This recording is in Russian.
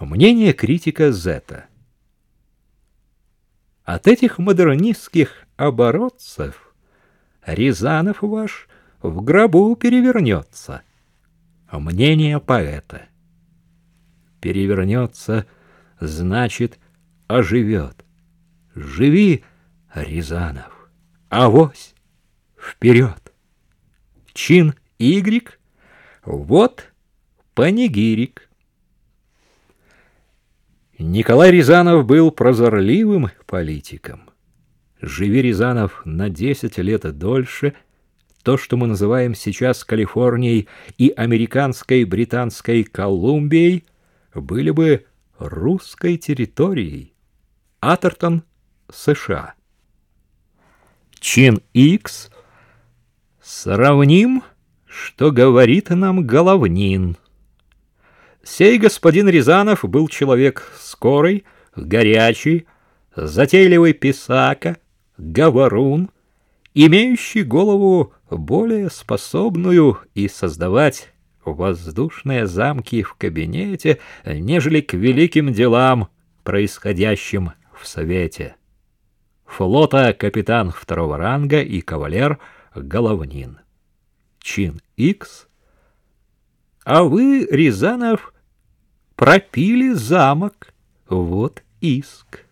Мнение критика Зета. От этих модернистских оборотцев Рязанов ваш в гробу перевернется. Мнение поэта. Перевернется, значит, оживет. Живи, Рязанов, авось, вперед. Чин Y, вот панигирик. Николай Рязанов был прозорливым политиком. Живи Рязанов на 10 лет дольше, то, что мы называем сейчас Калифорнией и американской британской Колумбией, были бы русской территорией. Атертон, США. Чин Икс сравним, что говорит нам Головнин. Сей господин Рязанов был человек скорый, горячий, затейливый писака, говорун, имеющий голову более способную и создавать воздушные замки в кабинете, нежели к великим делам, происходящим в Совете. Флота капитан второго ранга и кавалер Головнин. Чин Икс. А вы, Рязанов, пропили замок, вот иск.